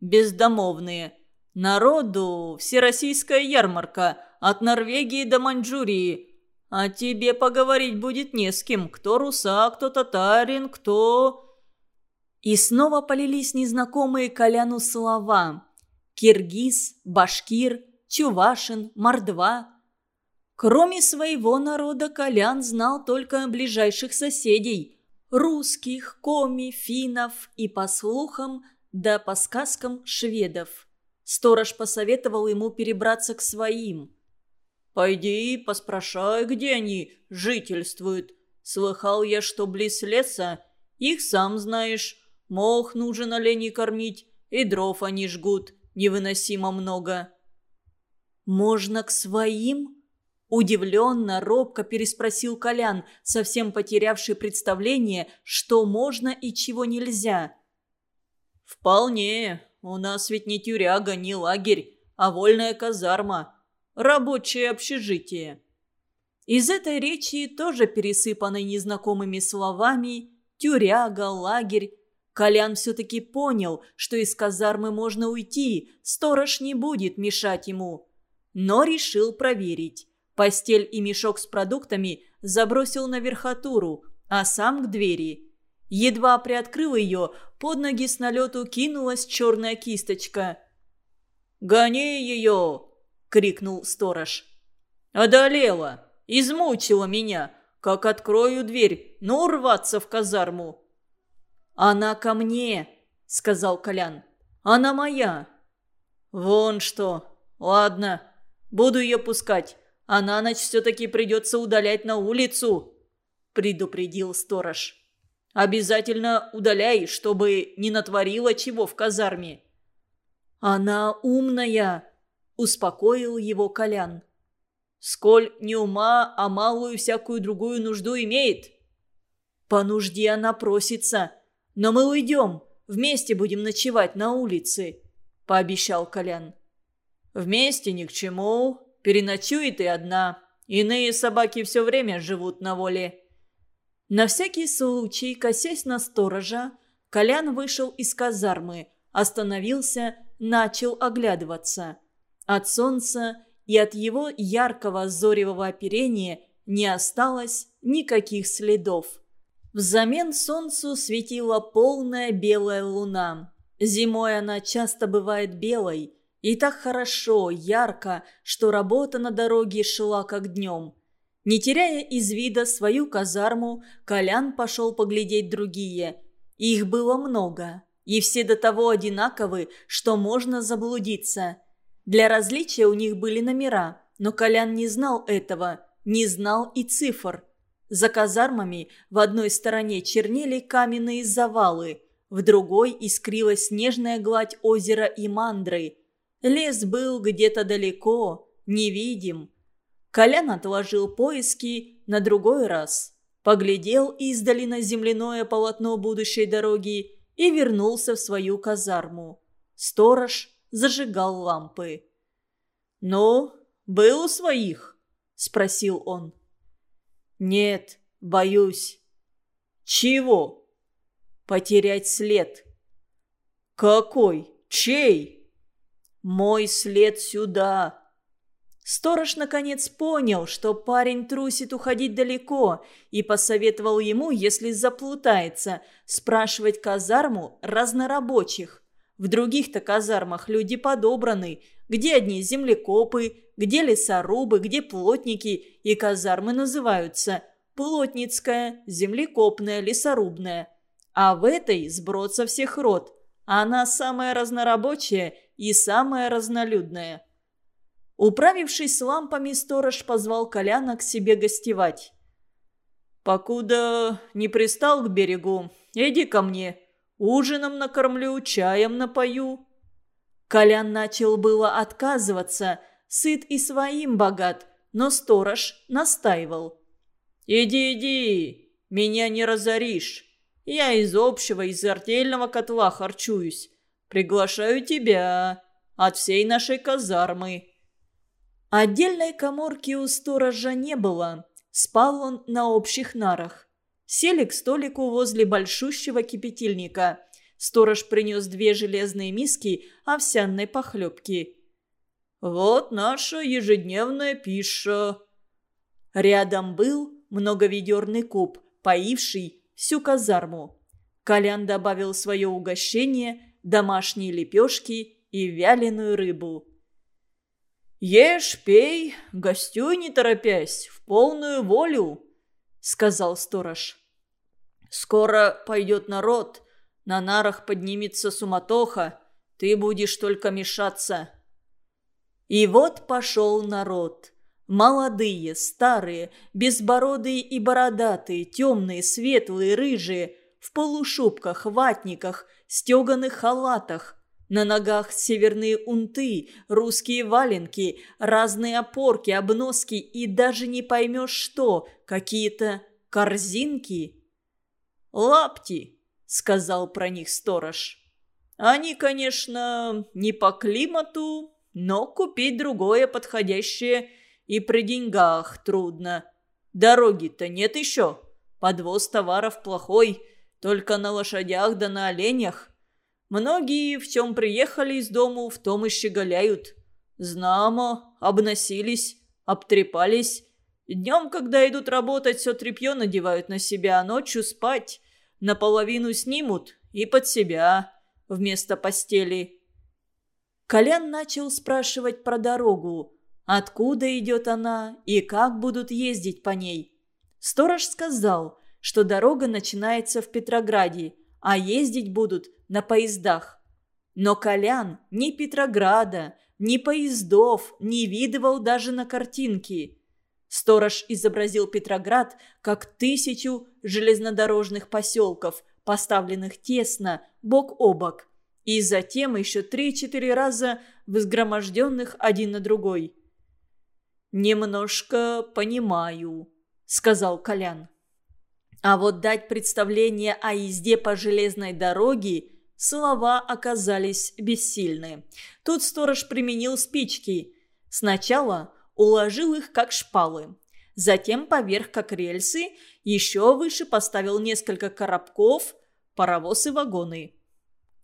бездомовные. Народу всероссийская ярмарка от Норвегии до Маньчжурии. А тебе поговорить будет не с кем, кто руса, кто татарин, кто...» И снова полились незнакомые Коляну слова. Киргиз, башкир, чувашин, мордва. Кроме своего народа, Колян знал только ближайших соседей – русских, коми, финнов и, по слухам, да по сказкам шведов. Сторож посоветовал ему перебраться к своим. «Пойди, поспрашай, где они жительствуют. Слыхал я, что близ леса, их сам знаешь, мох нужен оленей кормить, и дров они жгут, невыносимо много». «Можно к своим?» Удивленно, робко переспросил Колян, совсем потерявший представление, что можно и чего нельзя. «Вполне. У нас ведь не тюряга, не лагерь, а вольная казарма. Рабочее общежитие». Из этой речи, тоже пересыпанной незнакомыми словами, тюряга, лагерь, Колян все-таки понял, что из казармы можно уйти, сторож не будет мешать ему. Но решил проверить. Постель и мешок с продуктами забросил на верхотуру, а сам к двери. Едва приоткрыл ее, под ноги с налету кинулась черная кисточка. «Гони ее!» — крикнул сторож. «Одолела! Измучила меня! Как открою дверь, ну рваться в казарму!» «Она ко мне!» — сказал Колян. «Она моя!» «Вон что! Ладно, буду ее пускать а на ночь все-таки придется удалять на улицу», – предупредил сторож. «Обязательно удаляй, чтобы не натворила чего в казарме». «Она умная», – успокоил его Колян. «Сколь не ума, а малую всякую другую нужду имеет». «По нужде она просится. Но мы уйдем, вместе будем ночевать на улице», – пообещал Колян. «Вместе ни к чему», Переночует и одна. Иные собаки все время живут на воле». На всякий случай, косясь на сторожа, Колян вышел из казармы, остановился, начал оглядываться. От солнца и от его яркого зоревого оперения не осталось никаких следов. Взамен солнцу светила полная белая луна. Зимой она часто бывает белой, и так хорошо, ярко, что работа на дороге шла как днем. Не теряя из вида свою казарму, Колян пошел поглядеть другие. Их было много, и все до того одинаковы, что можно заблудиться. Для различия у них были номера, но Колян не знал этого, не знал и цифр. За казармами в одной стороне чернели каменные завалы, в другой искрилась снежная гладь озера и мандры – Лес был где-то далеко, невидим. Колян отложил поиски на другой раз. Поглядел издали на земляное полотно будущей дороги и вернулся в свою казарму. Сторож зажигал лампы. «Ну, был у своих?» – спросил он. «Нет, боюсь». «Чего?» «Потерять след». «Какой? Чей?» Мой след сюда!» Сторож наконец понял, что парень трусит уходить далеко, и посоветовал ему, если заплутается, спрашивать казарму разнорабочих. В других-то казармах люди подобраны, где одни землекопы, где лесорубы, где плотники, и казармы называются плотницкая, землекопная, лесорубная. А в этой сброд со всех род. Она самая разнорабочая и самое разнолюдное. Управившись с лампами, сторож позвал Коляна к себе гостевать. «Покуда не пристал к берегу, иди ко мне. Ужином накормлю, чаем напою». Колян начал было отказываться, сыт и своим богат, но сторож настаивал. «Иди, иди, меня не разоришь. Я из общего, из артельного котла харчуюсь. Приглашаю тебя от всей нашей казармы». Отдельной коморки у сторожа не было. Спал он на общих нарах. Сели к столику возле большущего кипятильника. Сторож принес две железные миски овсяной похлебки. «Вот наша ежедневная пища». Рядом был многоведерный куб, поивший всю казарму. Колян добавил свое угощение, домашние лепешки и вяленую рыбу. «Ешь, пей, гостюй не торопясь, в полную волю», — сказал сторож. «Скоро пойдет народ, на нарах поднимется суматоха, ты будешь только мешаться». И вот пошел народ. Молодые, старые, безбородые и бородатые, темные, светлые, рыжие, в полушубках, ватниках, стеганых халатах. На ногах северные унты, русские валенки, разные опорки, обноски и даже не поймешь что, какие-то корзинки. «Лапти», — сказал про них сторож. «Они, конечно, не по климату, но купить другое подходящее и при деньгах трудно. Дороги-то нет еще. Подвоз товаров плохой, только на лошадях да на оленях. Многие в чем приехали из дому, в том и щеголяют. Знамо, обносились, обтрепались. Днем, когда идут работать, все тряпье надевают на себя, а ночью спать. Наполовину снимут и под себя вместо постели. Колян начал спрашивать про дорогу. Откуда идет она и как будут ездить по ней? Сторож сказал, что дорога начинается в Петрограде, а ездить будут на поездах. Но Колян ни Петрограда, ни поездов не видывал даже на картинке. Сторож изобразил Петроград как тысячу железнодорожных поселков, поставленных тесно, бок о бок – и затем еще три-четыре раза взгроможденных один на другой. «Немножко понимаю», — сказал Колян. А вот дать представление о езде по железной дороге слова оказались бессильны. Тут сторож применил спички. Сначала уложил их как шпалы. Затем поверх как рельсы, еще выше поставил несколько коробков, паровоз и вагоны.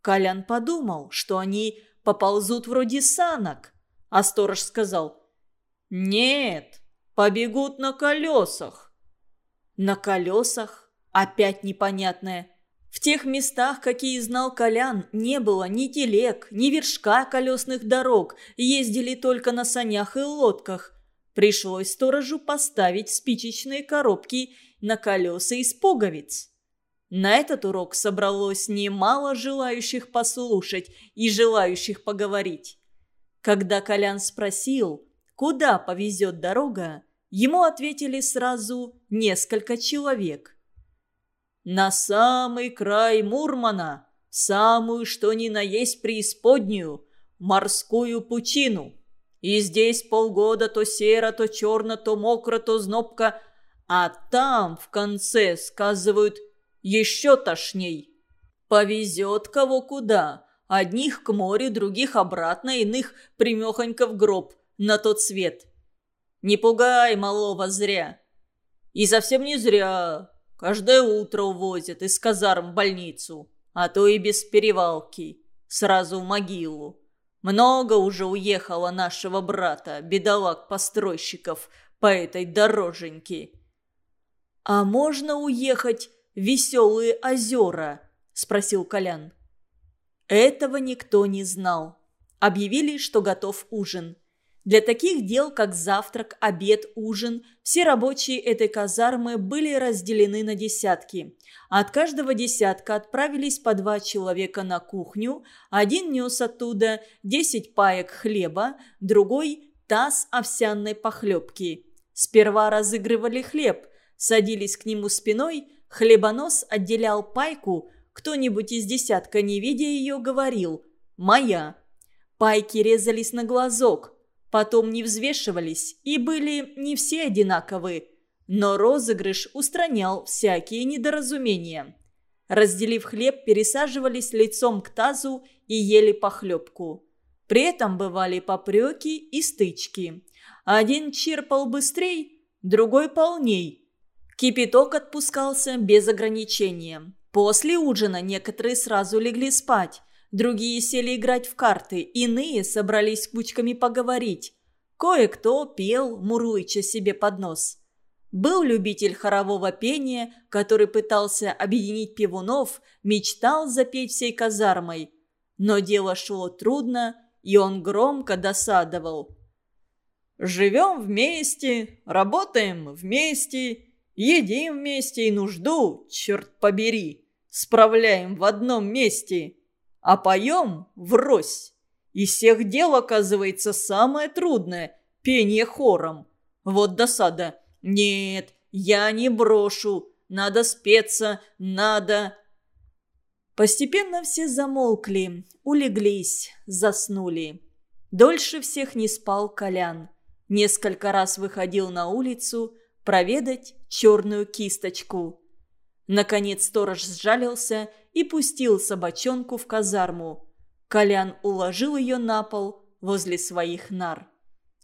Колян подумал, что они поползут вроде санок. А сторож сказал, «Нет, побегут на колесах». На колесах? Опять непонятное. В тех местах, какие знал Колян, не было ни телег, ни вершка колесных дорог, ездили только на санях и лодках. Пришлось сторожу поставить спичечные коробки на колеса из пуговиц. На этот урок собралось немало желающих послушать и желающих поговорить. Когда Колян спросил, куда повезет дорога, ему ответили сразу несколько человек. «На самый край Мурмана, самую что ни на есть преисподнюю, морскую пучину. И здесь полгода то серо, то черно, то мокро, то знобко, а там в конце сказывают – еще тошней. Повезет кого куда. Одних к морю, других обратно, иных примехонько в гроб, на тот свет. Не пугай малого зря. И совсем не зря. Каждое утро увозят из казарм в больницу, а то и без перевалки, сразу в могилу. Много уже уехало нашего брата, бедолаг-постройщиков, по этой дороженьке. А можно уехать веселые озера?» – спросил Колян. Этого никто не знал. Объявили, что готов ужин. Для таких дел, как завтрак, обед, ужин, все рабочие этой казармы были разделены на десятки. От каждого десятка отправились по два человека на кухню, один нес оттуда десять паек хлеба, другой – таз овсяной похлебки. Сперва разыгрывали хлеб, садились к нему спиной – Хлебонос отделял пайку, кто-нибудь из десятка, не видя ее, говорил «Моя». Пайки резались на глазок, потом не взвешивались и были не все одинаковы, но розыгрыш устранял всякие недоразумения. Разделив хлеб, пересаживались лицом к тазу и ели похлебку. При этом бывали попреки и стычки. Один черпал быстрей, другой полней – Кипяток отпускался без ограничения. После ужина некоторые сразу легли спать, другие сели играть в карты, иные собрались кучками поговорить. Кое-кто пел, мурлыча себе под нос. Был любитель хорового пения, который пытался объединить певунов, мечтал запеть всей казармой. Но дело шло трудно, и он громко досадовал. «Живем вместе, работаем вместе, едим вместе и нужду, черт побери, справляем в одном месте, а поем врозь. Из всех дел, оказывается, самое трудное – пение хором. Вот досада. Нет, я не брошу, надо спеться, надо... Постепенно все замолкли, улеглись, заснули. Дольше всех не спал Колян. Несколько раз выходил на улицу проведать черную кисточку. Наконец сторож сжалился и пустил собачонку в казарму. Колян уложил ее на пол возле своих нар.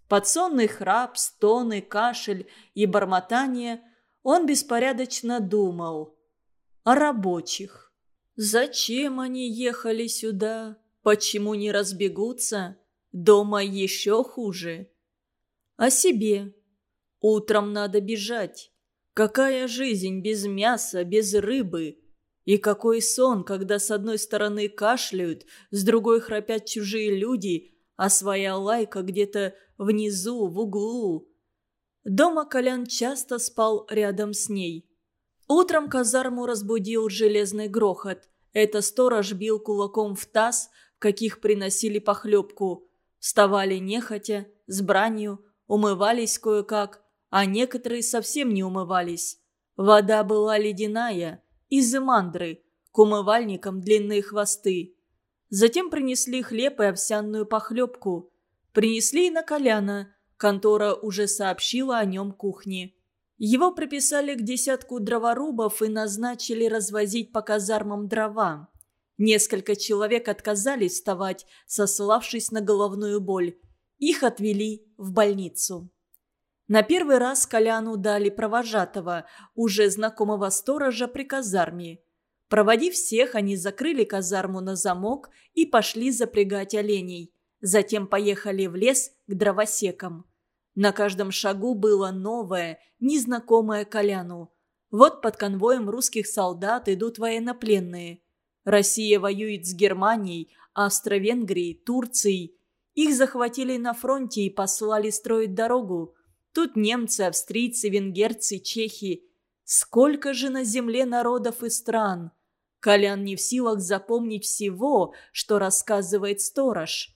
Под сонный храп, стоны, кашель и бормотание он беспорядочно думал о рабочих. Зачем они ехали сюда? Почему не разбегутся? Дома еще хуже. О себе. Утром надо бежать. Какая жизнь без мяса, без рыбы? И какой сон, когда с одной стороны кашляют, с другой храпят чужие люди, а своя лайка где-то внизу, в углу. Дома Колян часто спал рядом с ней. Утром казарму разбудил железный грохот. Это сторож бил кулаком в таз, в каких приносили похлебку. Вставали нехотя, с бранью, умывались кое-как, а некоторые совсем не умывались. Вода была ледяная, из мандры, к умывальникам длинные хвосты. Затем принесли хлеб и овсяную похлебку. Принесли и на Коляна, контора уже сообщила о нем кухне. Его приписали к десятку дроворубов и назначили развозить по казармам дрова. Несколько человек отказались вставать, сославшись на головную боль. Их отвели в больницу. На первый раз Коляну дали провожатого, уже знакомого сторожа при казарме. Проводив всех, они закрыли казарму на замок и пошли запрягать оленей. Затем поехали в лес к дровосекам. На каждом шагу было новое, незнакомое Коляну. Вот под конвоем русских солдат идут военнопленные. Россия воюет с Германией, Австро-Венгрией, Турцией. Их захватили на фронте и послали строить дорогу. Тут немцы, австрийцы, венгерцы, чехи. Сколько же на земле народов и стран! Колян не в силах запомнить всего, что рассказывает сторож.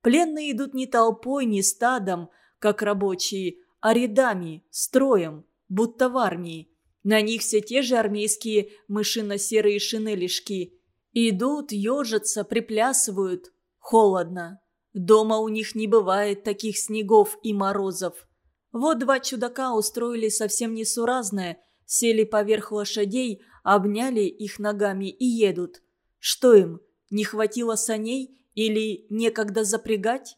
Пленные идут не толпой, не стадом, как рабочие, а рядами, строем, будто в армии. На них все те же армейские мышино-серые шинелишки. Идут, ежатся, приплясывают. Холодно. Дома у них не бывает таких снегов и морозов. Вот два чудака устроили совсем несуразное, сели поверх лошадей, обняли их ногами и едут. Что им, не хватило саней или некогда запрягать?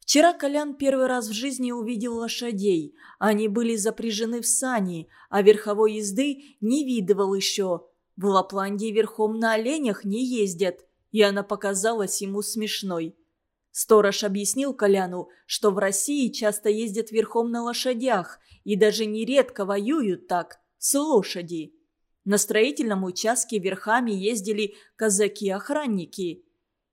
Вчера Колян первый раз в жизни увидел лошадей. Они были запряжены в сани, а верховой езды не видывал еще. В Лапландии верхом на оленях не ездят, и она показалась ему смешной. Сторож объяснил Коляну, что в России часто ездят верхом на лошадях и даже нередко воюют так, с лошади. На строительном участке верхами ездили казаки-охранники.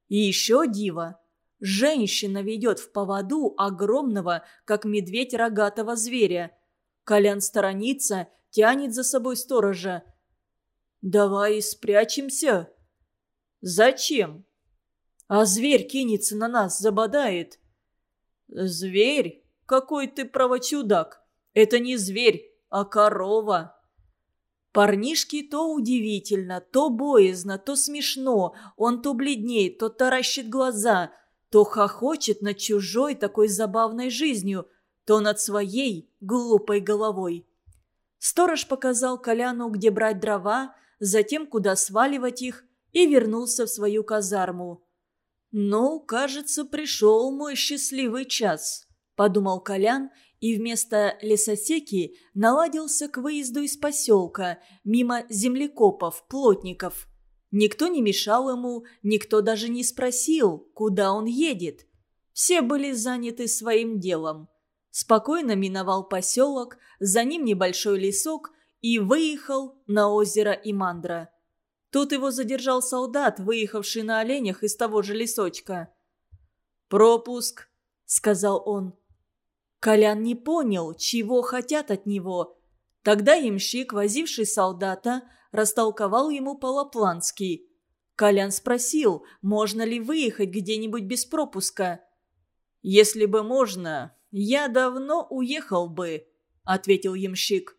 И еще диво – Женщина ведет в поводу огромного, как медведь рогатого зверя. Колян сторонится, тянет за собой сторожа. «Давай спрячемся». «Зачем?» «А зверь кинется на нас, забодает». «Зверь? Какой ты правочудак! Это не зверь, а корова!» Парнишке то удивительно, то боязно, то смешно. Он то бледнеет, то таращит глаза – то хохочет над чужой такой забавной жизнью, то над своей глупой головой. Сторож показал Коляну, где брать дрова, затем куда сваливать их, и вернулся в свою казарму. «Ну, кажется, пришел мой счастливый час», – подумал Колян и вместо лесосеки наладился к выезду из поселка, мимо землекопов, плотников. Никто не мешал ему, никто даже не спросил, куда он едет. Все были заняты своим делом. Спокойно миновал поселок, за ним небольшой лесок и выехал на озеро Имандра. Тут его задержал солдат, выехавший на оленях из того же лесочка. «Пропуск», — сказал он. Колян не понял, чего хотят от него. Тогда ямщик, возивший солдата, растолковал ему по-лаплански. Колян спросил, можно ли выехать где-нибудь без пропуска. «Если бы можно, я давно уехал бы», — ответил ямщик.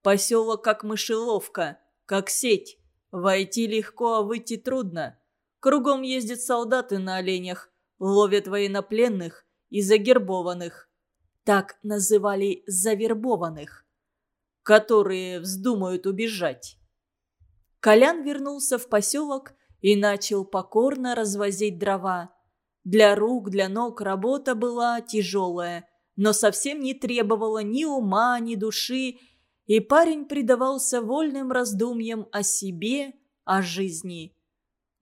«Поселок как мышеловка, как сеть. Войти легко, а выйти трудно. Кругом ездят солдаты на оленях, ловят военнопленных и загербованных. Так называли завербованных, которые вздумают убежать. Колян вернулся в поселок и начал покорно развозить дрова. Для рук, для ног работа была тяжелая, но совсем не требовала ни ума, ни души, и парень предавался вольным раздумьям о себе, о жизни.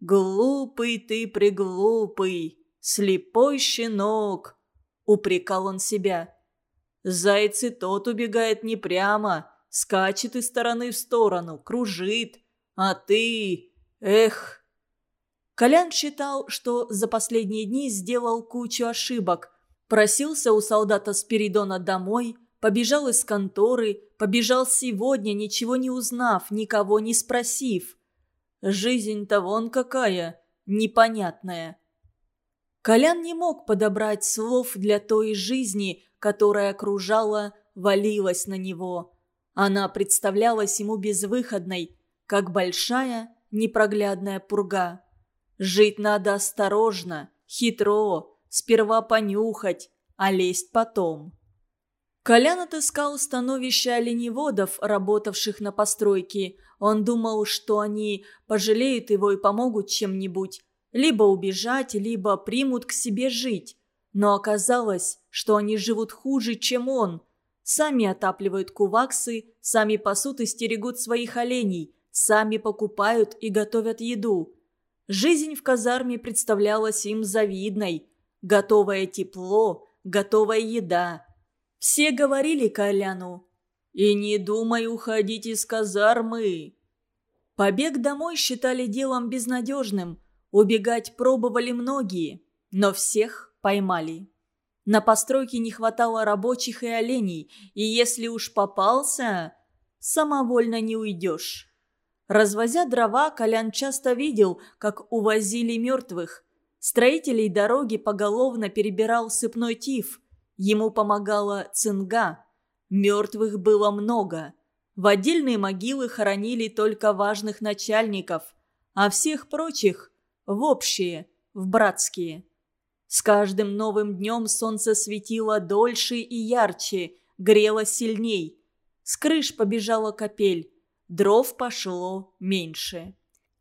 «Глупый ты, приглупый, слепой щенок!» — упрекал он себя. «Зайцы тот убегает не прямо, скачет из стороны в сторону, кружит, а ты... Эх!» Колян считал, что за последние дни сделал кучу ошибок. Просился у солдата Спиридона домой, побежал из конторы, побежал сегодня, ничего не узнав, никого не спросив. Жизнь-то вон какая, непонятная. Колян не мог подобрать слов для той жизни, которая окружала, валилась на него. Она представлялась ему безвыходной, как большая непроглядная пурга. Жить надо осторожно, хитро, сперва понюхать, а лезть потом. Колян отыскал становище оленеводов, работавших на постройке. Он думал, что они пожалеют его и помогут чем-нибудь. Либо убежать, либо примут к себе жить. Но оказалось, что они живут хуже, чем он. Сами отапливают куваксы, сами пасут и стерегут своих оленей, сами покупают и готовят еду. Жизнь в казарме представлялась им завидной. Готовое тепло, готовая еда. Все говорили Коляну «И не думай уходить из казармы». Побег домой считали делом безнадежным. Убегать пробовали многие, но всех поймали. На постройке не хватало рабочих и оленей, и если уж попался, самовольно не уйдешь. Развозя дрова, Колян часто видел, как увозили мертвых. Строителей дороги поголовно перебирал сыпной тиф. Ему помогала цинга. Мертвых было много. В отдельные могилы хоронили только важных начальников, а всех прочих – в общие, в братские. С каждым новым днем солнце светило дольше и ярче, грело сильней. С крыш побежала капель, дров пошло меньше.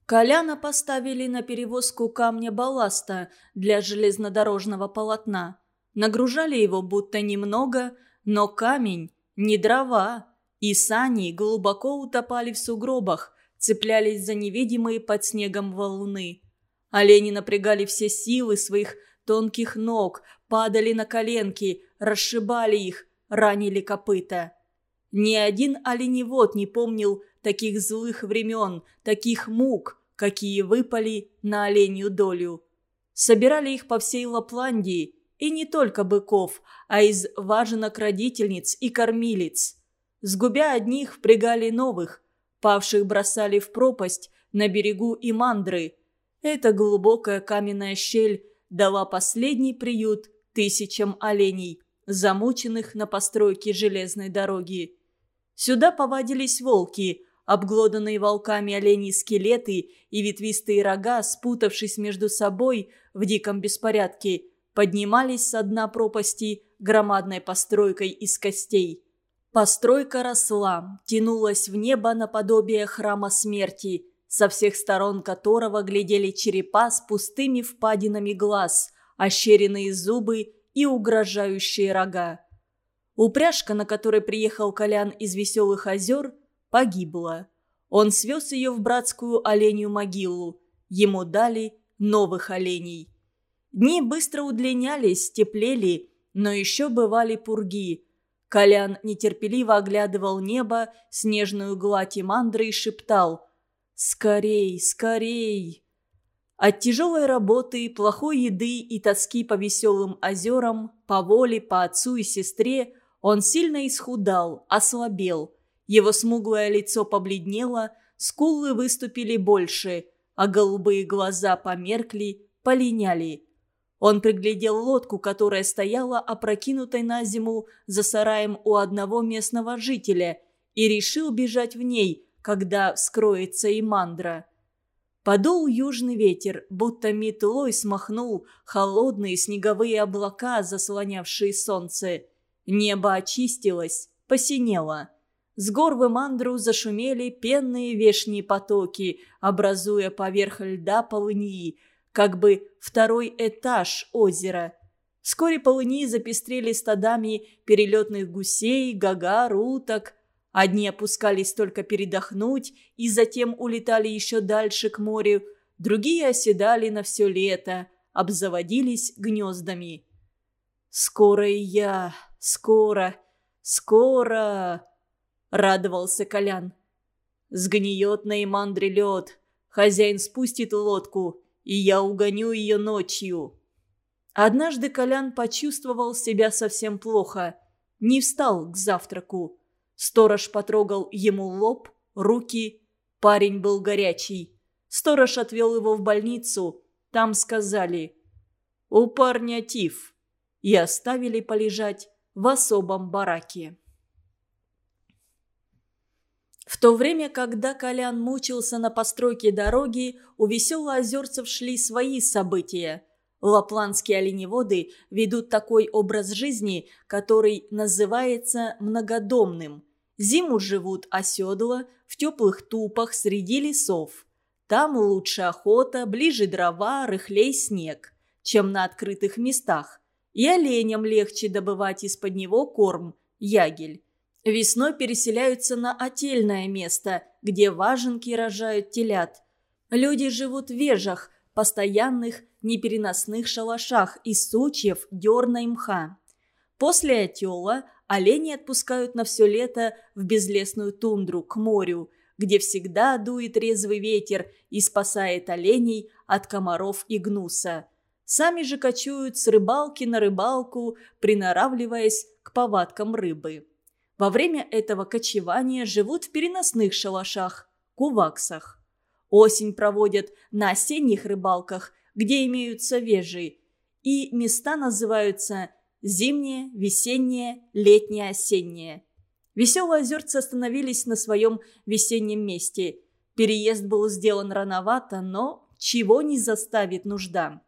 Коляна поставили на перевозку камня балласта для железнодорожного полотна. Нагружали его будто немного, но камень – не дрова. И сани глубоко утопали в сугробах, цеплялись за невидимые под снегом валуны. Олени напрягали все силы своих тонких ног, падали на коленки, расшибали их, ранили копыта. Ни один оленевод не помнил таких злых времен, таких мук, какие выпали на оленью долю. Собирали их по всей Лапландии, и не только быков, а из важенок родительниц и кормилиц. Сгубя одних, впрягали новых, павших бросали в пропасть на берегу Имандры. Эта глубокая каменная щель дала последний приют тысячам оленей, замученных на постройке железной дороги. Сюда повадились волки, обглоданные волками оленей скелеты и ветвистые рога, спутавшись между собой в диком беспорядке, поднимались с дна пропасти громадной постройкой из костей. Постройка росла, тянулась в небо наподобие храма смерти – со всех сторон которого глядели черепа с пустыми впадинами глаз, ощеренные зубы и угрожающие рога. Упряжка, на которой приехал Колян из Веселых озер, погибла. Он свез ее в братскую оленью могилу. Ему дали новых оленей. Дни быстро удлинялись, теплели, но еще бывали пурги. Колян нетерпеливо оглядывал небо, снежную гладь и мандры и шептал «Скорей, скорей!». От тяжелой работы, плохой еды и тоски по веселым озерам, по воле, по отцу и сестре он сильно исхудал, ослабел. Его смуглое лицо побледнело, скулы выступили больше, а голубые глаза померкли, полиняли. Он приглядел лодку, которая стояла опрокинутой на зиму за сараем у одного местного жителя, и решил бежать в ней, когда вскроется и мандра. Подул южный ветер, будто метлой смахнул холодные снеговые облака, заслонявшие солнце. Небо очистилось, посинело. С гор в Имандру зашумели пенные вешние потоки, образуя поверх льда полыньи, как бы второй этаж озера. Вскоре полыни запестрели стадами перелетных гусей, гагар, уток – Одни опускались только передохнуть и затем улетали еще дальше к морю, другие оседали на все лето, обзаводились гнездами. «Скоро и я, скоро, скоро!» — радовался Колян. «Сгниет на Имандре лед, хозяин спустит лодку, и я угоню ее ночью». Однажды Колян почувствовал себя совсем плохо, не встал к завтраку. Сторож потрогал ему лоб, руки. Парень был горячий. Сторож отвел его в больницу. Там сказали «У парня тиф» и оставили полежать в особом бараке. В то время, когда Колян мучился на постройке дороги, у веселоозерцев шли свои события – Лапландские оленеводы ведут такой образ жизни, который называется многодомным. Зиму живут оседло, в теплых тупах среди лесов. Там лучше охота, ближе дрова, рыхлей снег, чем на открытых местах. И оленям легче добывать из-под него корм, ягель. Весной переселяются на отельное место, где важенки рожают телят. Люди живут в вежах, постоянных непереносных шалашах из сучьев, дерна и мха. После отела оленей отпускают на все лето в безлесную тундру, к морю, где всегда дует резвый ветер и спасает оленей от комаров и гнуса. Сами же кочуют с рыбалки на рыбалку, приноравливаясь к повадкам рыбы. Во время этого кочевания живут в переносных шалашах, куваксах. Осень проводят на осенних рыбалках, где имеются вежи, и места называются зимнее, весеннее, летнее, осеннее. Веселые озерцы остановились на своем весеннем месте. Переезд был сделан рановато, но чего не заставит нужда.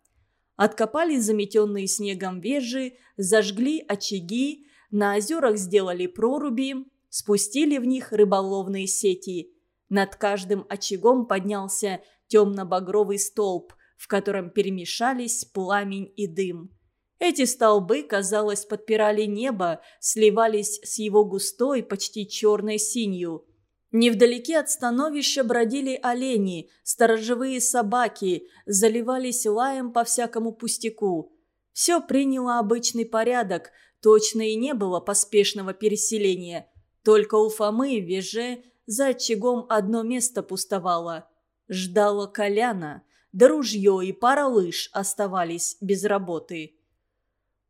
Откопали заметенные снегом вежи, зажгли очаги, на озерах сделали проруби, спустили в них рыболовные сети – над каждым очагом поднялся темно-багровый столб, в котором перемешались пламень и дым. Эти столбы, казалось, подпирали небо, сливались с его густой, почти черной синью. Невдалеке от становища бродили олени, сторожевые собаки, заливались лаем по всякому пустяку. Все приняло обычный порядок, точно и не было поспешного переселения. Только у Фомы Веже за очагом одно место пустовало. Ждало Коляна, да ружье и пара лыж оставались без работы.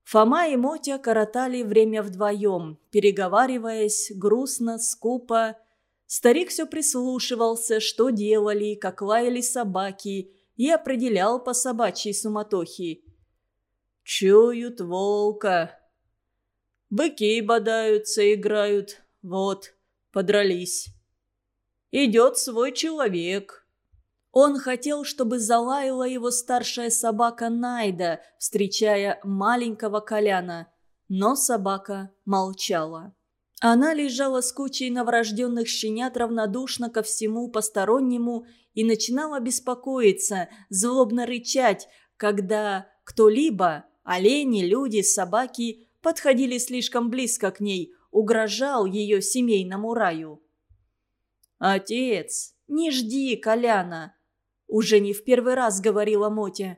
Фома и Мотя коротали время вдвоем, переговариваясь грустно, скупо. Старик все прислушивался, что делали, как лаяли собаки, и определял по собачьей суматохе. «Чуют волка. Быки бодаются, играют. Вот, подрались идет свой человек». Он хотел, чтобы залаяла его старшая собака Найда, встречая маленького Коляна. Но собака молчала. Она лежала с кучей новорожденных щенят равнодушно ко всему постороннему и начинала беспокоиться, злобно рычать, когда кто-либо, олени, люди, собаки, подходили слишком близко к ней, угрожал ее семейному раю. «Отец, не жди Коляна!» Уже не в первый раз говорила Мотя.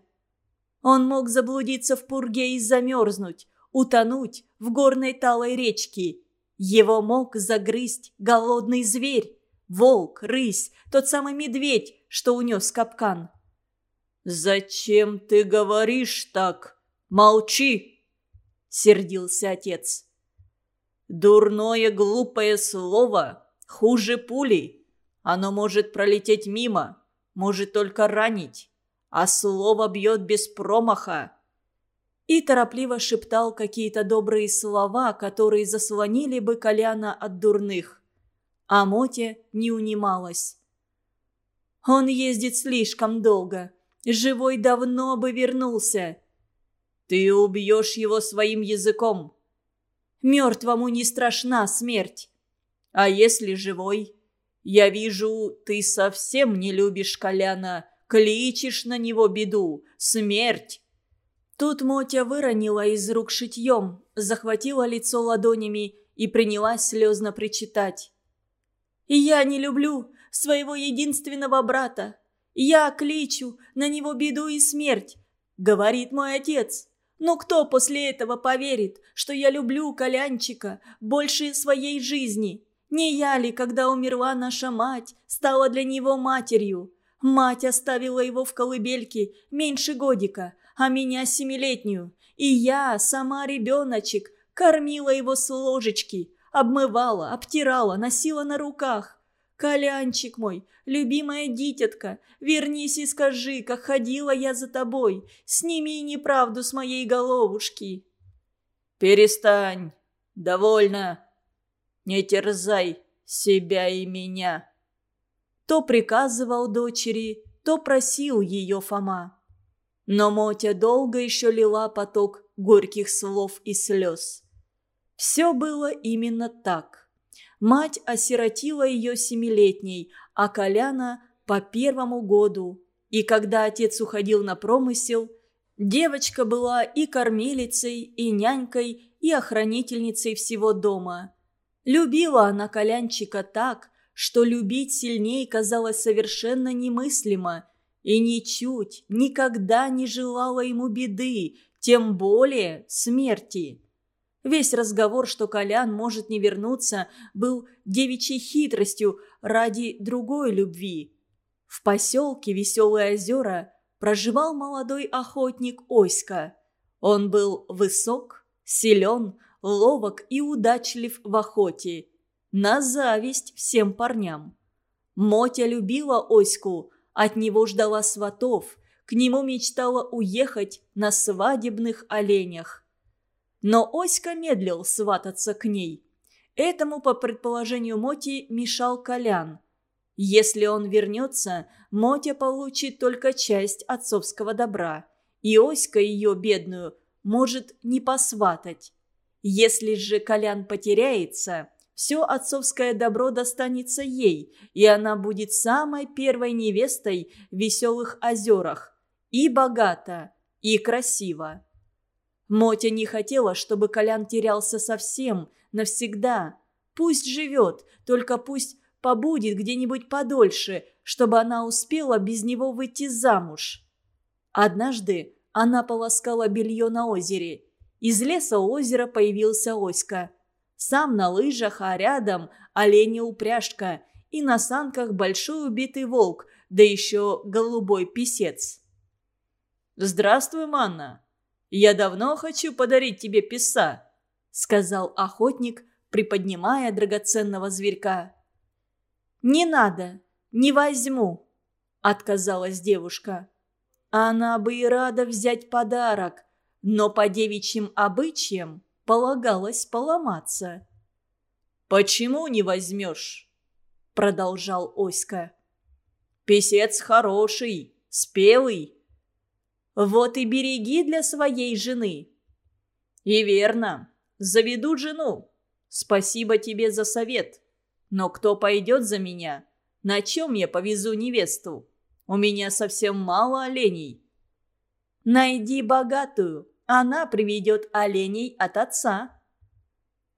Он мог заблудиться в пурге и замерзнуть, утонуть в горной талой речке. Его мог загрызть голодный зверь. Волк, рысь, тот самый медведь, что унес капкан. «Зачем ты говоришь так? Молчи!» — сердился отец. «Дурное глупое слово хуже пули. Оно может пролететь мимо, может только ранить, а слово бьет без промаха и торопливо шептал какие-то добрые слова, которые заслонили бы Коляна от дурных. А Мотя не унималась. «Он ездит слишком долго. Живой давно бы вернулся». «Ты убьешь его своим языком». «Мертвому не страшна смерть». «А если живой?» «Я вижу, ты совсем не любишь Коляна, кличешь на него беду, смерть». Тут Мотя выронила из рук шитьем, захватила лицо ладонями и принялась слезно причитать. «И я не люблю своего единственного брата. Я кличу на него беду и смерть», — говорит мой отец. «Но кто после этого поверит, что я люблю Колянчика больше своей жизни? Не я ли, когда умерла наша мать, стала для него матерью?» Мать оставила его в колыбельке меньше годика, а меня семилетнюю. И я, сама ребеночек, кормила его с ложечки, обмывала, обтирала, носила на руках. «Колянчик мой, любимая дитятка, вернись и скажи, как ходила я за тобой, сними неправду с моей головушки». «Перестань, довольно, не терзай себя и меня». То приказывал дочери, то просил ее Фома. Но Мотя долго еще лила поток горьких слов и слез. Все было именно так. Мать осиротила ее семилетней, а Коляна по первому году. И когда отец уходил на промысел, девочка была и кормилицей, и нянькой, и охранительницей всего дома. Любила она Колянчика так, что любить сильнее казалось совершенно немыслимо – и ничуть никогда не желала ему беды, тем более смерти. Весь разговор, что Колян может не вернуться, был девичьей хитростью ради другой любви. В поселке Веселые озера проживал молодой охотник Оська. Он был высок, силен, ловок и удачлив в охоте. На зависть всем парням. Мотя любила Оську – от него ждала сватов, к нему мечтала уехать на свадебных оленях. Но Оська медлил свататься к ней. Этому, по предположению Моти, мешал Колян. Если он вернется, Мотя получит только часть отцовского добра, и Оська ее, бедную, может не посватать. Если же Колян потеряется, все отцовское добро достанется ей, и она будет самой первой невестой в веселых озерах. И богата, и красиво. Мотя не хотела, чтобы Колян терялся совсем, навсегда. Пусть живет, только пусть побудет где-нибудь подольше, чтобы она успела без него выйти замуж. Однажды она полоскала белье на озере. Из леса у озера появился Оська – сам на лыжах, а рядом оленя упряжка и на санках большой убитый волк, да еще голубой писец. «Здравствуй, Манна! Я давно хочу подарить тебе писа», — сказал охотник, приподнимая драгоценного зверька. «Не надо, не возьму», — отказалась девушка. Она бы и рада взять подарок, но по девичьим обычаям полагалось поломаться. «Почему не возьмешь?» – продолжал Оська. «Песец хороший, спелый». «Вот и береги для своей жены». «И верно, заведу жену. Спасибо тебе за совет. Но кто пойдет за меня? На чем я повезу невесту? У меня совсем мало оленей». «Найди богатую, Она приведет оленей от отца.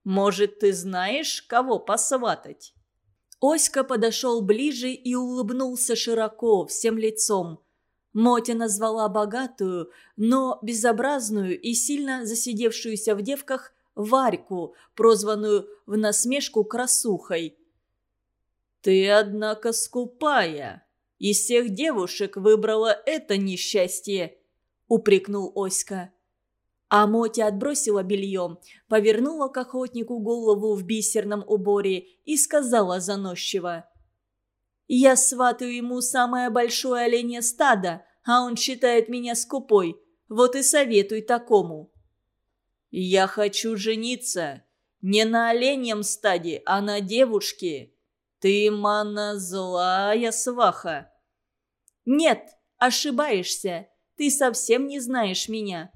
Может, ты знаешь, кого посватать?» Оська подошел ближе и улыбнулся широко, всем лицом. Мотя назвала богатую, но безобразную и сильно засидевшуюся в девках Варьку, прозванную в насмешку красухой. «Ты, однако, скупая. Из всех девушек выбрала это несчастье», — упрекнул Оська. А Мотя отбросила белье, повернула к охотнику голову в бисерном уборе и сказала заносчиво. «Я сватаю ему самое большое оленье стадо, а он считает меня скупой. Вот и советуй такому». «Я хочу жениться. Не на оленьем стаде, а на девушке. Ты, Манна, злая сваха». «Нет, ошибаешься. Ты совсем не знаешь меня».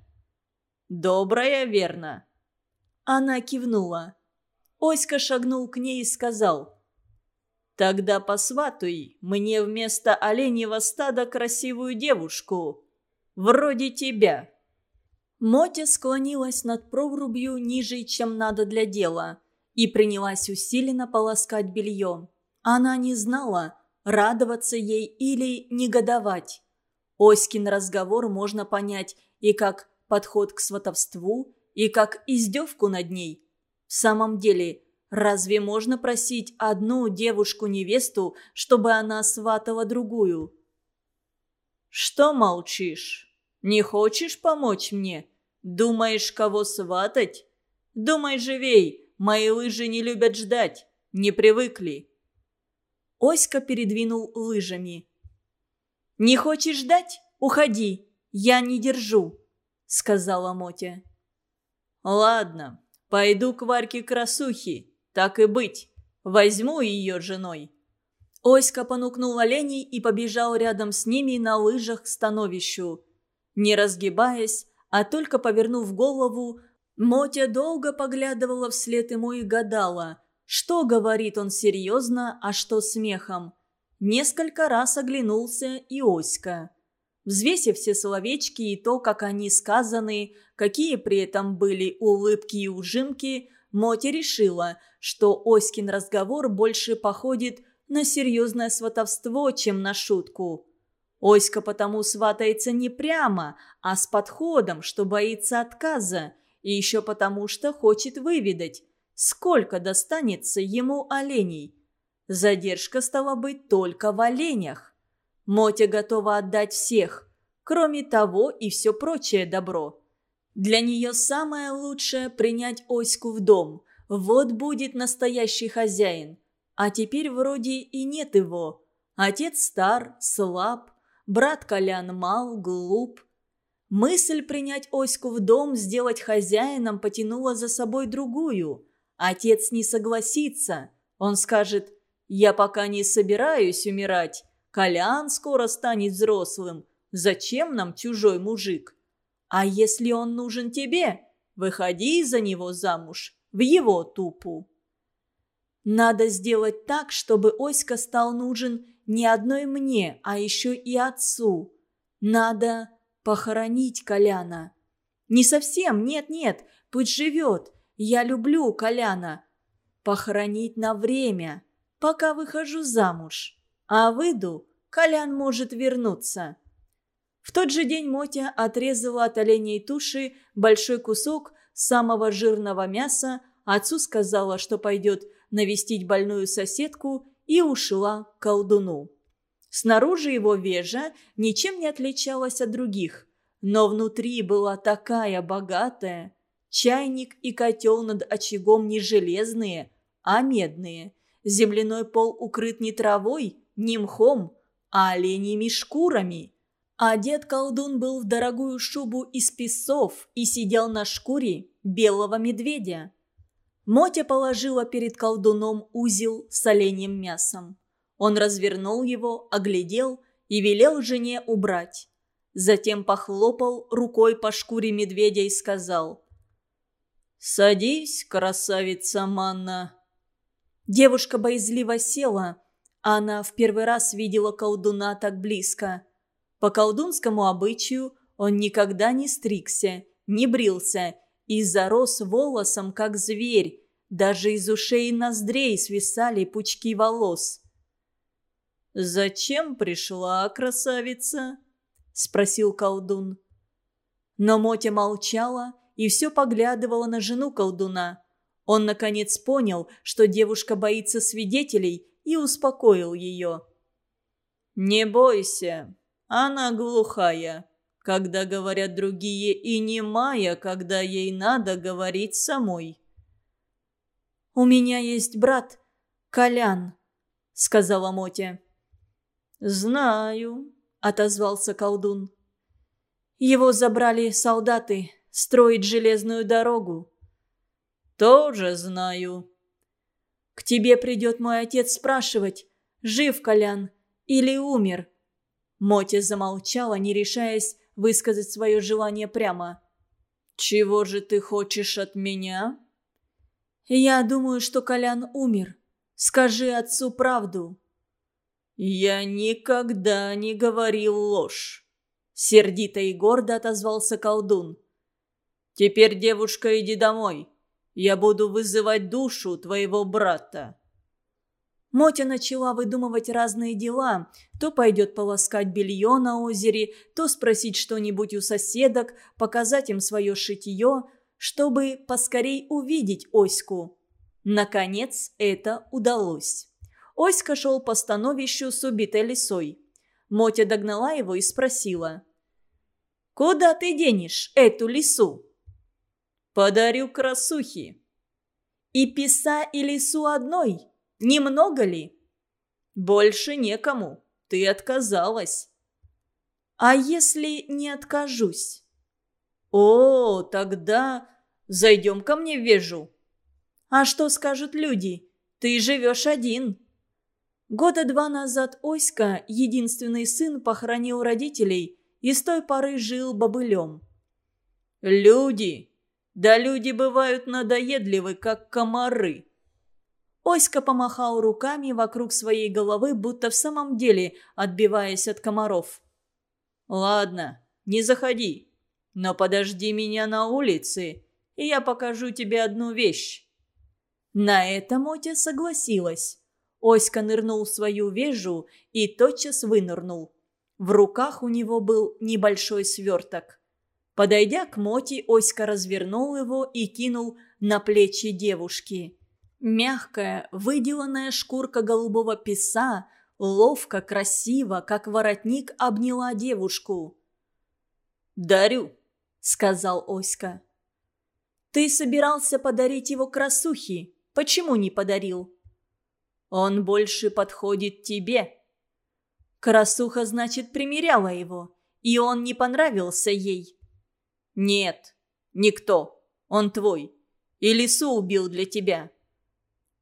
«Добрая, верно?» Она кивнула. Оська шагнул к ней и сказал. «Тогда посватуй мне вместо оленьего стада красивую девушку, вроде тебя». Мотя склонилась над прорубью ниже, чем надо для дела, и принялась усиленно полоскать белье. Она не знала, радоваться ей или негодовать. Оськин разговор можно понять и как подход к сватовству и как издевку над ней. В самом деле, разве можно просить одну девушку-невесту, чтобы она сватала другую? «Что молчишь? Не хочешь помочь мне? Думаешь, кого сватать? Думай живей, мои лыжи не любят ждать, не привыкли». Оська передвинул лыжами. «Не хочешь ждать? Уходи, я не держу». — сказала Мотя. «Ладно, пойду к Варьке Красухи. Так и быть, возьму ее женой». Оська понукнул оленей и побежал рядом с ними на лыжах к становищу. Не разгибаясь, а только повернув голову, Мотя долго поглядывала вслед ему и гадала, что говорит он серьезно, а что смехом. Несколько раз оглянулся и Оська. Взвесив все словечки и то, как они сказаны, какие при этом были улыбки и ужимки, Моти решила, что Оськин разговор больше походит на серьезное сватовство, чем на шутку. Оська потому сватается не прямо, а с подходом, что боится отказа, и еще потому, что хочет выведать, сколько достанется ему оленей. Задержка стала быть только в оленях. Мотя готова отдать всех. Кроме того и все прочее добро. Для нее самое лучшее принять Оську в дом. Вот будет настоящий хозяин. А теперь вроде и нет его. Отец стар, слаб, брат Колян мал, глуп. Мысль принять Оську в дом, сделать хозяином, потянула за собой другую. Отец не согласится. Он скажет, «Я пока не собираюсь умирать, Колян скоро станет взрослым. Зачем нам чужой мужик? А если он нужен тебе, выходи за него замуж, в его тупу. Надо сделать так, чтобы Оська стал нужен не одной мне, а еще и отцу. Надо похоронить Коляна. Не совсем, нет-нет, пусть живет. Я люблю Коляна. Похоронить на время, пока выхожу замуж. А выйду, Колян может вернуться. В тот же день Мотя отрезала от оленей туши большой кусок самого жирного мяса, отцу сказала, что пойдет навестить больную соседку и ушла к колдуну. Снаружи его вежа ничем не отличалась от других, но внутри была такая богатая. Чайник и котел над очагом не железные, а медные. Земляной пол укрыт не травой, не мхом, а оленьими шкурами. Одет колдун был в дорогую шубу из песов и сидел на шкуре белого медведя. Мотя положила перед колдуном узел с оленьим мясом. Он развернул его, оглядел и велел жене убрать. Затем похлопал рукой по шкуре медведя и сказал «Садись, красавица Манна». Девушка боязливо села. Она в первый раз видела колдуна так близко – по колдунскому обычаю он никогда не стригся не брился и зарос волосом, как зверь. Даже из ушей и ноздрей свисали пучки волос. «Зачем пришла красавица?» – спросил колдун. Но Мотя молчала и все поглядывала на жену колдуна. Он, наконец, понял, что девушка боится свидетелей, и успокоил ее. «Не бойся, она глухая, когда говорят другие, и немая, когда ей надо говорить самой». «У меня есть брат, Колян», — сказала Мотя. «Знаю», — отозвался колдун. «Его забрали солдаты строить железную дорогу». «Тоже знаю». «К тебе придет мой отец спрашивать, жив Колян или умер». Мотя замолчала, не решаясь высказать свое желание прямо. «Чего же ты хочешь от меня?» «Я думаю, что Колян умер. Скажи отцу правду». «Я никогда не говорил ложь», — сердито и гордо отозвался колдун. «Теперь, девушка, иди домой. Я буду вызывать душу твоего брата». Мотя начала выдумывать разные дела. То пойдет полоскать белье на озере, то спросить что-нибудь у соседок, показать им свое шитье — чтобы поскорей увидеть Оську. Наконец это удалось. Оська шел по становищу с убитой лисой. Мотя догнала его и спросила. «Куда ты денешь эту лису?» «Подарю красухи». «И писа и лису одной? Немного ли?» «Больше некому. Ты отказалась». «А если не откажусь?» «О, тогда зайдем ко мне в вежу». «А что скажут люди? Ты живешь один». Года два назад Оська, единственный сын, похоронил родителей и с той поры жил бобылем. «Люди! Да люди бывают надоедливы, как комары!» Оська помахал руками вокруг своей головы, будто в самом деле отбиваясь от комаров. «Ладно, не заходи. Но подожди меня на улице, и я покажу тебе одну вещь». На это Мотя согласилась. Оська нырнул в свою вежу и тотчас вынырнул. В руках у него был небольшой сверток. Подойдя к Моте, Оська развернул его и кинул на плечи девушки. Мягкая, выделанная шкурка голубого писа ловко, красиво, как воротник, обняла девушку. «Дарю», сказал Оська. «Ты собирался подарить его красухе. Почему не подарил?» «Он больше подходит тебе». Красуха, значит, примеряла его, и он не понравился ей. «Нет, никто. Он твой. И лису убил для тебя».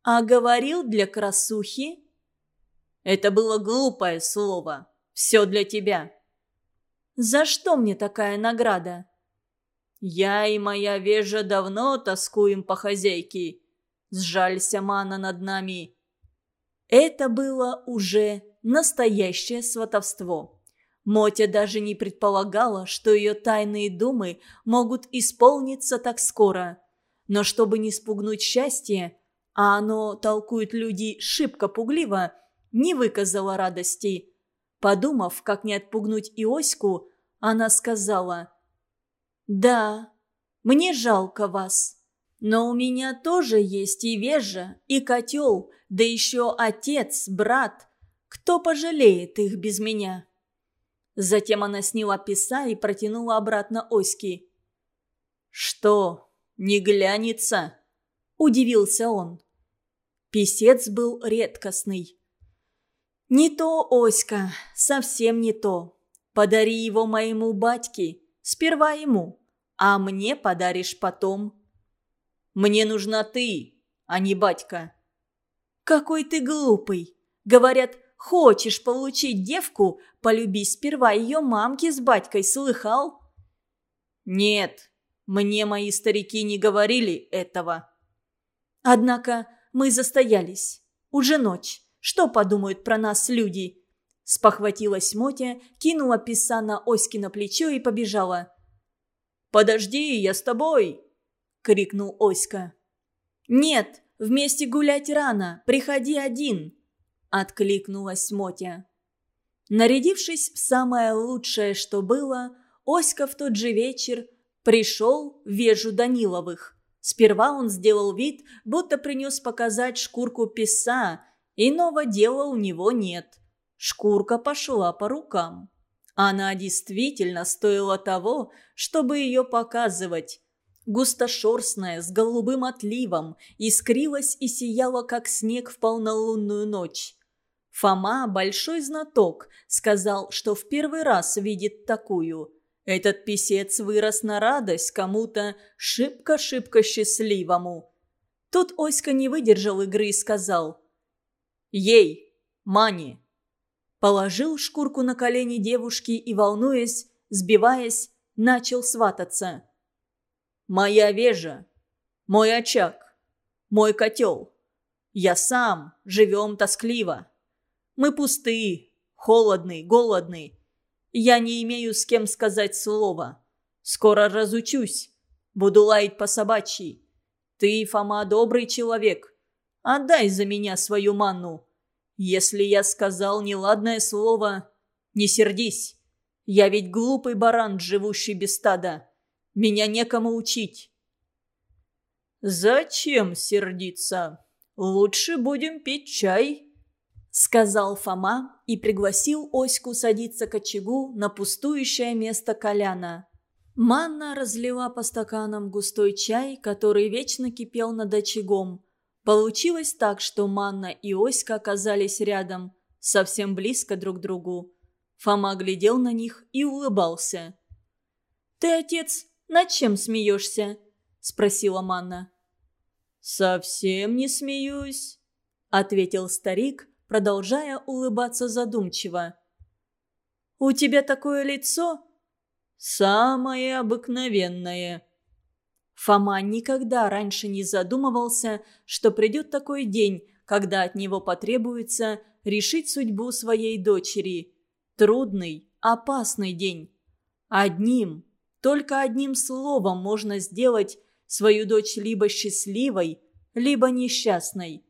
«А говорил для красухи?» «Это было глупое слово. Все для тебя». «За что мне такая награда?» Я и моя вежа давно тоскуем по хозяйке. Сжалься, мана, над нами. Это было уже настоящее сватовство. Мотя даже не предполагала, что ее тайные думы могут исполниться так скоро. Но чтобы не спугнуть счастье, а оно, толкуют люди, шибко пугливо, не выказала радости. Подумав, как не отпугнуть Иоську, она сказала – «Да, мне жалко вас. Но у меня тоже есть и вежа, и котел, да еще отец, брат. Кто пожалеет их без меня?» Затем она сняла писа и протянула обратно Оське. «Что, не глянется?» – удивился он. Писец был редкостный. «Не то, Оська, совсем не то. Подари его моему батьке. Сперва ему, а мне подаришь потом. Мне нужна ты, а не батька. Какой ты глупый. Говорят, хочешь получить девку, полюби сперва ее мамки с батькой, слыхал? Нет, мне мои старики не говорили этого. Однако мы застоялись. Уже ночь. Что подумают про нас люди?» Спохватилась Мотя, кинула писа на Оське на плечо и побежала. Подожди, я с тобой!» — крикнул Оська. «Нет, вместе гулять рано, приходи один!» — откликнулась Мотя. Нарядившись в самое лучшее, что было, Оська в тот же вечер пришел в вежу Даниловых. Сперва он сделал вид, будто принес показать шкурку писа, иного дела у него нет. Шкурка пошла по рукам. Она действительно стоила того, чтобы ее показывать. Густошерстная, с голубым отливом, искрилась и сияла, как снег в полнолунную ночь. Фома, большой знаток, сказал, что в первый раз видит такую. Этот писец вырос на радость кому-то шибко-шибко счастливому. Тут Оська не выдержал игры и сказал «Ей, Мани!» Положил шкурку на колени девушки и, волнуясь, сбиваясь, начал свататься. «Моя вежа, мой очаг, мой котел. Я сам, живем тоскливо. Мы пустые, холодные, голодные. Я не имею с кем сказать слова. Скоро разучусь. Буду лаять по собачьи. Ты, Фома, добрый человек. Отдай за меня свою манну. Если я сказал неладное слово, не сердись. Я ведь глупый баран, живущий без стада. Меня некому учить. «Зачем сердиться? Лучше будем пить чай», — сказал Фома и пригласил Оську садиться к очагу на пустующее место Коляна. Манна разлила по стаканам густой чай, который вечно кипел над очагом. Получилось так, что Манна и Оська оказались рядом, совсем близко друг к другу. Фома глядел на них и улыбался. «Ты, отец, над чем смеешься?» – спросила Манна. «Совсем не смеюсь», – ответил старик, продолжая улыбаться задумчиво. «У тебя такое лицо?» «Самое обыкновенное». Фома никогда раньше не задумывался, что придет такой день, когда от него потребуется решить судьбу своей дочери. Трудный, опасный день. Одним, только одним словом можно сделать свою дочь либо счастливой, либо несчастной.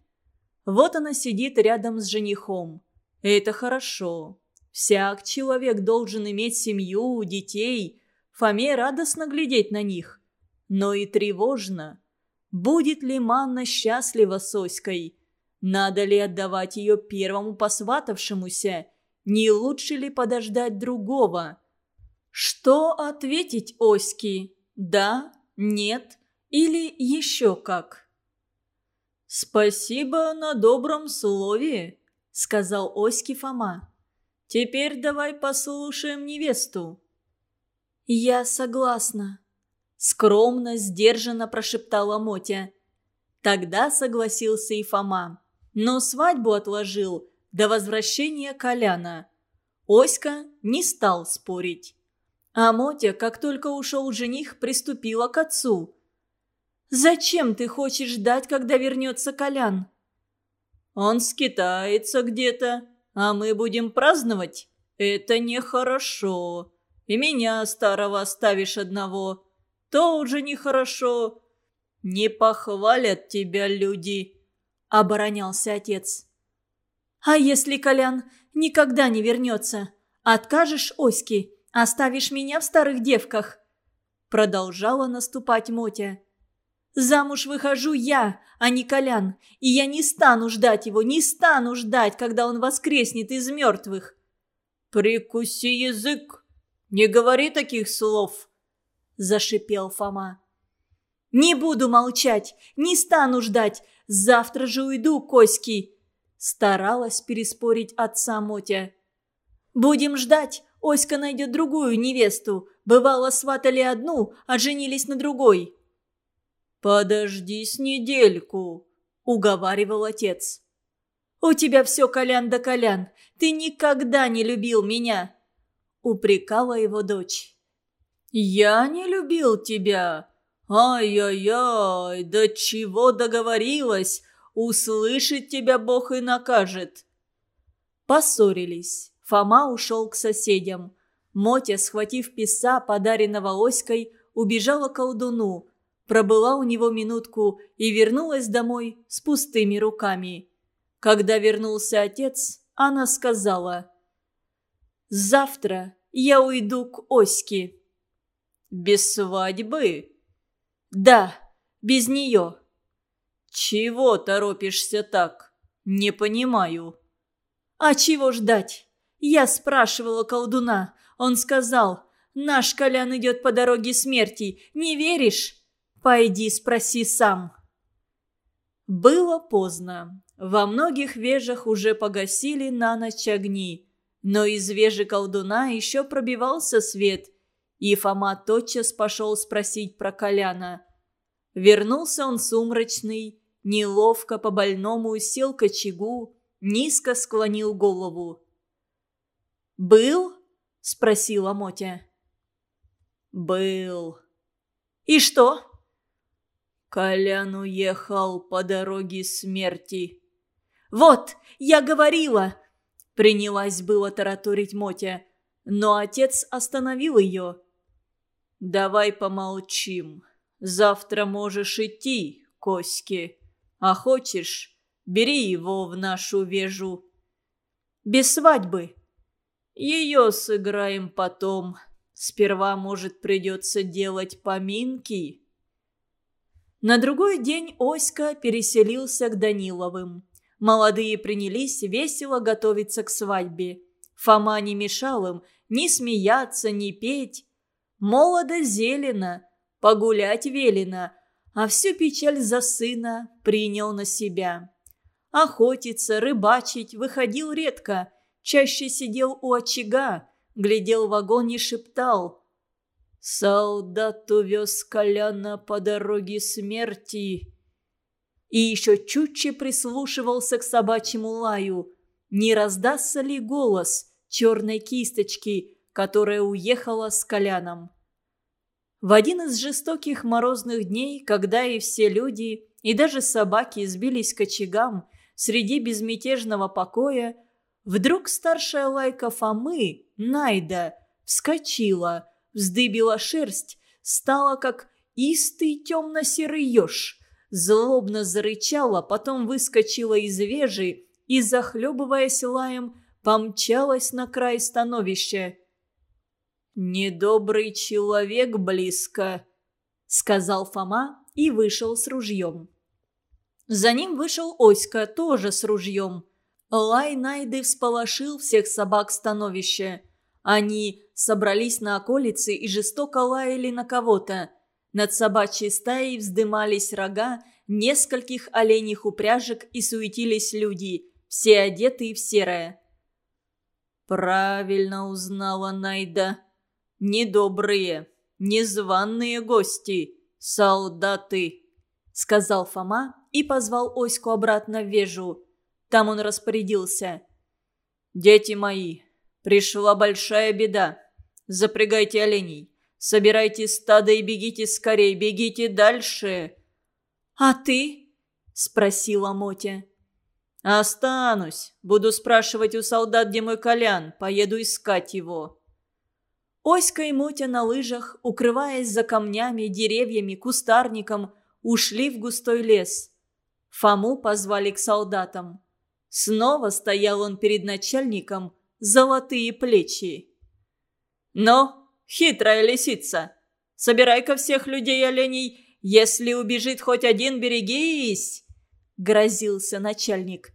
Вот она сидит рядом с женихом. Это хорошо. Всяк человек должен иметь семью, детей. Фоме радостно глядеть на них. Но и тревожно. Будет ли Манна счастлива с Оськой? Надо ли отдавать ее первому посватавшемуся? Не лучше ли подождать другого? Что ответить Оське? Да? Нет? Или еще как? «Спасибо на добром слове», — сказал Оське Фома. «Теперь давай послушаем невесту». «Я согласна», — скромно, сдержанно прошептала Мотя. Тогда согласился и Фома, но свадьбу отложил до возвращения Коляна. Оська не стал спорить. А Мотя, как только ушел жених, приступила к отцу. «Зачем ты хочешь ждать, когда вернется Колян?» «Он скитается где-то, а мы будем праздновать? Это нехорошо. И меня, старого, оставишь одного. Тоже нехорошо. Не похвалят тебя люди», — оборонялся отец. «А если Колян никогда не вернется? Откажешь Оське?» Оставишь меня в старых девках?» Продолжала наступать Мотя. «Замуж выхожу я, а не Колян, и я не стану ждать его, не стану ждать, когда он воскреснет из мертвых». «Прикуси язык! Не говори таких слов!» – зашипел Фома. «Не буду молчать, не стану ждать, завтра же уйду, Коськи!» – старалась переспорить отца Мотя. «Будем ждать, Оська найдет другую невесту. Бывало, сватали одну, а женились на другой». «Подожди с недельку», — уговаривал отец. «У тебя все колян да колян. Ты никогда не любил меня», — упрекала его дочь. «Я не любил тебя. Ай-яй-яй, до чего договорилась. Услышит тебя Бог и накажет». Поссорились. Фома ушел к соседям. Мотя, схватив писа, подаренного Оськой, убежала к колдуну, пробыла у него минутку и вернулась домой с пустыми руками. Когда вернулся отец, она сказала, «Завтра я уйду к Оське». «Без свадьбы?» «Да, без нее». «Чего торопишься так? Не понимаю». «А чего ждать? Я спрашивала колдуна. Он сказал, наш Колян идет по дороге смерти. Не веришь? Пойди спроси сам». Было поздно. Во многих вежах уже погасили на ночь огни. Но из вежи колдуна еще пробивался свет, и Фома тотчас пошел спросить про Коляна. Вернулся он сумрачный, неловко по-больному сел к очагу, низко склонил голову. «Был?» – спросила Мотя. «Был». «И что?» Колян уехал по дороге смерти. «Вот, я говорила!» Принялась было тараторить Мотя, но отец остановил ее. «Давай помолчим. Завтра можешь идти, Коське. А хочешь, бери его в нашу вежу». «Без свадьбы». «Ее сыграем потом. Сперва, может, придется делать поминки». На другой день Оська переселился к Даниловым. Молодые принялись весело готовиться к свадьбе. Фома не мешал им ни смеяться, ни петь. Молодо зелено, погулять велено, а всю печаль за сына принял на себя. Охотиться, рыбачить выходил редко, чаще сидел у очага, глядел в огонь и шептал. «Солдат увез Коляна по дороге смерти, и еще чутче прислушивался к собачьему лаю. Не раздастся ли голос черной кисточки, которая уехала с Коляном? В один из жестоких морозных дней, когда и все люди, и даже собаки сбились к очагам среди безмятежного покоя, вдруг старшая лайка Фомы, Найда, вскочила, вздыбила шерсть, стала как истый темно-серый еж – злобно зарычала, потом выскочила из вежи и, захлебываясь лаем, помчалась на край становища. «Недобрый человек близко», — сказал Фома и вышел с ружьем. За ним вышел Оська, тоже с ружьем. Лай Найды всполошил всех собак становища. Они собрались на околице и жестоко лаяли на кого-то. Над собачьей стаей вздымались рога нескольких оленьих упряжек и суетились люди, все одетые в серое. «Правильно узнала Найда. Недобрые, незваные гости, солдаты», — сказал Фома и позвал Оську обратно в вежу. Там он распорядился. «Дети мои, пришла большая беда. Запрягайте оленей. Собирайте стадо и бегите скорей, бегите дальше!» «А ты?» – спросила Мотя. «Останусь. Буду спрашивать у солдат, где мой Колян. Поеду искать его». Оська и Мотя на лыжах, укрываясь за камнями, деревьями, кустарником, ушли в густой лес. Фому позвали к солдатам. Снова стоял он перед начальником, золотые плечи. «Но!» Хитрая лисица! Собирай-ка всех людей-оленей, если убежит хоть один, берегись!» Грозился начальник.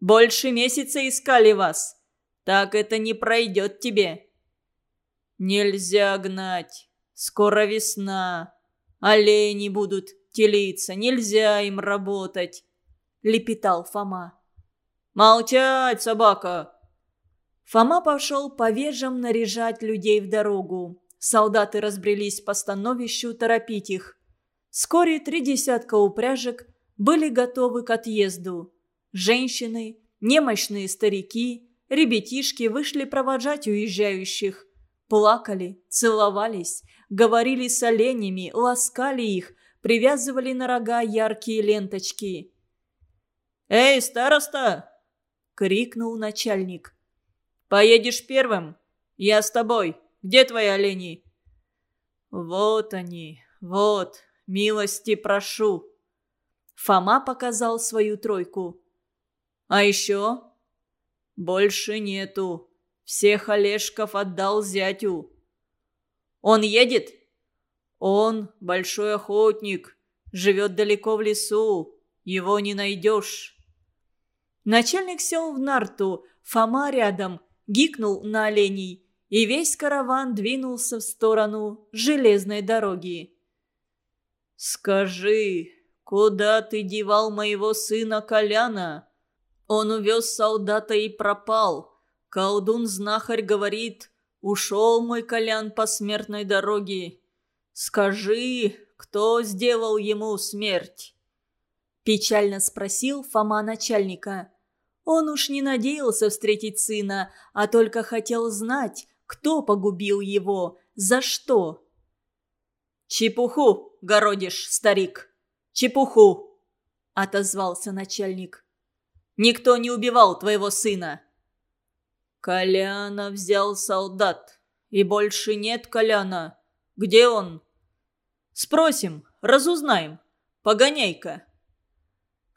«Больше месяца искали вас. Так это не пройдет тебе». «Нельзя гнать. Скоро весна. Олени будут телиться. Нельзя им работать», — лепетал Фома. «Молчать, собака! Фома пошел по вежам наряжать людей в дорогу. Солдаты разбрелись по становищу торопить их. Вскоре три десятка упряжек были готовы к отъезду. Женщины, немощные старики, ребятишки вышли провожать уезжающих. Плакали, целовались, говорили с оленями, ласкали их, привязывали на рога яркие ленточки. «Эй, староста!» — крикнул начальник. «Поедешь первым? Я с тобой. Где твои олени?» Вот они, вот, милости прошу. Фома показал свою тройку. А еще? Больше нету. Всех Олежков отдал зятю. Он едет? Он большой охотник, живет далеко в лесу. Его не найдешь. Начальник сел в нарту, Фома рядом, гикнул на оленей, и весь караван двинулся в сторону железной дороги. «Скажи, куда ты девал моего сына Коляна? Он увез солдата и пропал. Колдун-знахарь говорит, ушел мой Колян по смертной дороге. Скажи, кто сделал ему смерть?» Печально спросил Фома начальника. Он уж не надеялся встретить сына, а только хотел знать, кто погубил его, за что. «Чепуху, городишь, старик, чепуху!» – отозвался начальник. «Никто не убивал твоего сына!» «Коляна взял солдат, и больше нет Коляна. Где он?» «Спросим, разузнаем. Погоняй-ка!»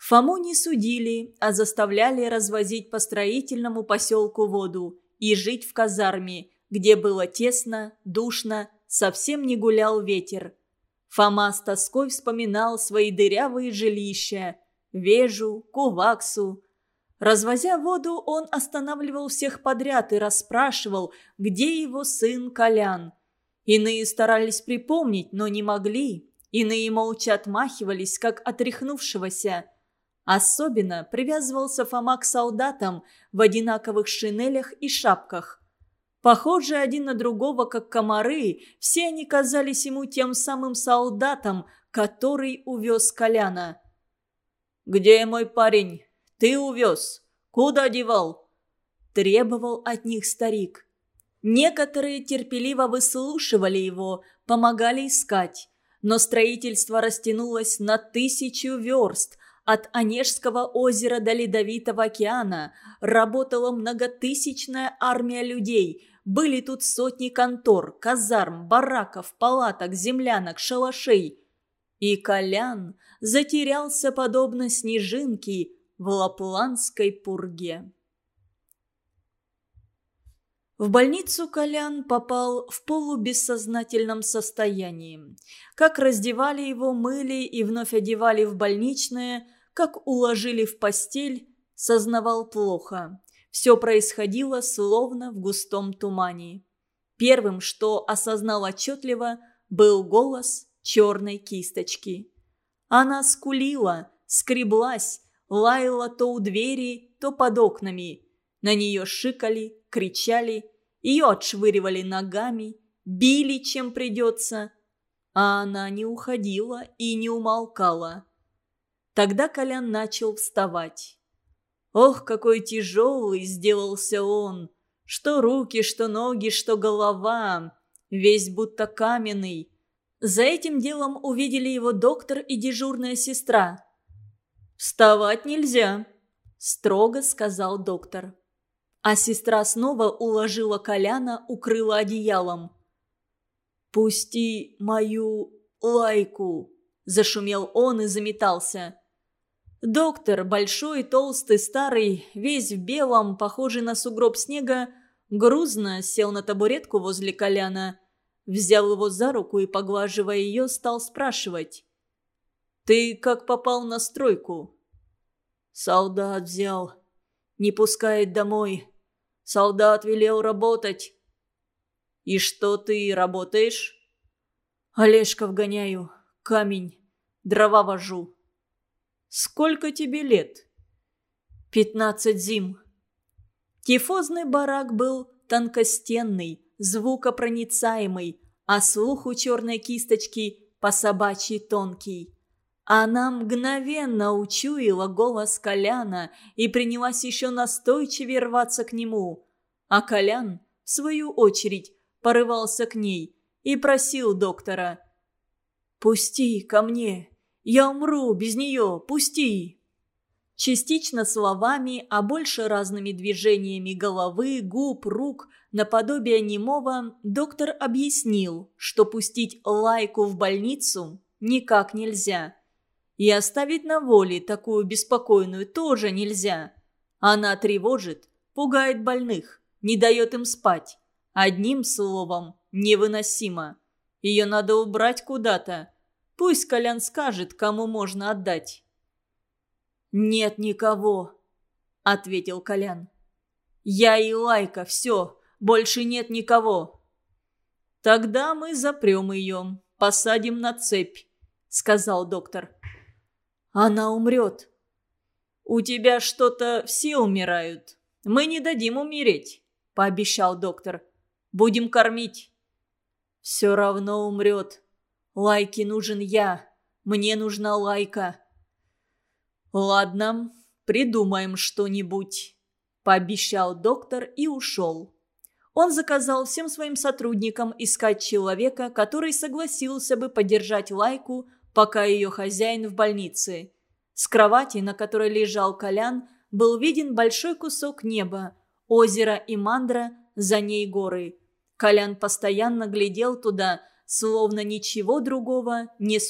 Фому не судили, а заставляли развозить по строительному поселку воду и жить в казарме, где было тесно, душно, совсем не гулял ветер. Фома с тоской вспоминал свои дырявые жилища, Вежу, Куваксу. Развозя воду, он останавливал всех подряд и расспрашивал, где его сын Колян. Иные старались припомнить, но не могли. Иные молча отмахивались, как отряхнувшегося. Особенно привязывался Фома к солдатам в одинаковых шинелях и шапках. Похожие один на другого, как комары, все они казались ему тем самым солдатом, который увез Коляна. «Где мой парень? Ты увез. Куда девал?» Требовал от них старик. Некоторые терпеливо выслушивали его, помогали искать. Но строительство растянулось на тысячу верст – от Онежского озера до Ледовитого океана работала многотысячная армия людей. Были тут сотни контор, казарм, бараков, палаток, землянок, шалашей. И Колян затерялся подобно снежинке в лапландской пурге. В больницу Колян попал в полубессознательном состоянии. Как раздевали его, мыли и вновь одевали в больничное, как уложили в постель, сознавал плохо. Все происходило словно в густом тумане. Первым, что осознал отчетливо, был голос черной кисточки. Она скулила, скреблась, лаяла то у двери, то под окнами. На нее шикали, кричали, ее отшвыривали ногами, били чем придется. А она не уходила и не умолкала. Тогда Колян начал вставать. Ох, какой тяжелый сделался он! Что руки, что ноги, что голова. Весь будто каменный. За этим делом увидели его доктор и дежурная сестра. «Вставать нельзя», – строго сказал доктор. А сестра снова уложила Коляна, укрыла одеялом. «Пусти мою лайку», – зашумел он и заметался. Доктор, большой, толстый, старый, весь в белом, похожий на сугроб снега, грузно сел на табуретку возле Коляна, взял его за руку и, поглаживая ее, стал спрашивать. «Ты как попал на стройку?» «Солдат взял. Не пускает домой. Солдат велел работать». «И что ты работаешь?» «Олежков гоняю. Камень. Дрова вожу». Сколько тебе лет?» «Пятнадцать зим». Тифозный барак был тонкостенный, звукопроницаемый, а слух у черной кисточки по собачьи тонкий. Она мгновенно учуяла голос Коляна и принялась еще настойчивее рваться к нему. А Колян, в свою очередь, порывался к ней и просил доктора «Пусти ко мне, я умру без нее, пусти!» Частично словами, а больше разными движениями головы, губ, рук, наподобие немого, доктор объяснил, что пустить лайку в больницу никак нельзя. И оставить на воле такую беспокойную тоже нельзя. Она тревожит, пугает больных, не дает им спать. Одним словом, невыносимо. Ее надо убрать куда-то. Пусть Колян скажет, кому можно отдать. «Нет никого», — ответил Колян. «Я и Лайка, все, больше нет никого». «Тогда мы запрем ее, посадим на цепь», — сказал доктор. «Она умрет». «У тебя что-то все умирают. Мы не дадим умереть», — пообещал доктор. «Будем кормить». «Все равно умрет. Лайке нужен я. Мне нужна Лайка». «Ладно, придумаем что-нибудь», – пообещал доктор и ушел. Он заказал всем своим сотрудникам искать человека, который согласился бы поддержать Лайку, пока ее хозяин в больнице. С кровати, на которой лежал Колян, был виден большой кусок неба, озеро и мандра, за ней горы. Колян постоянно глядел туда, словно ничего другого не существовало.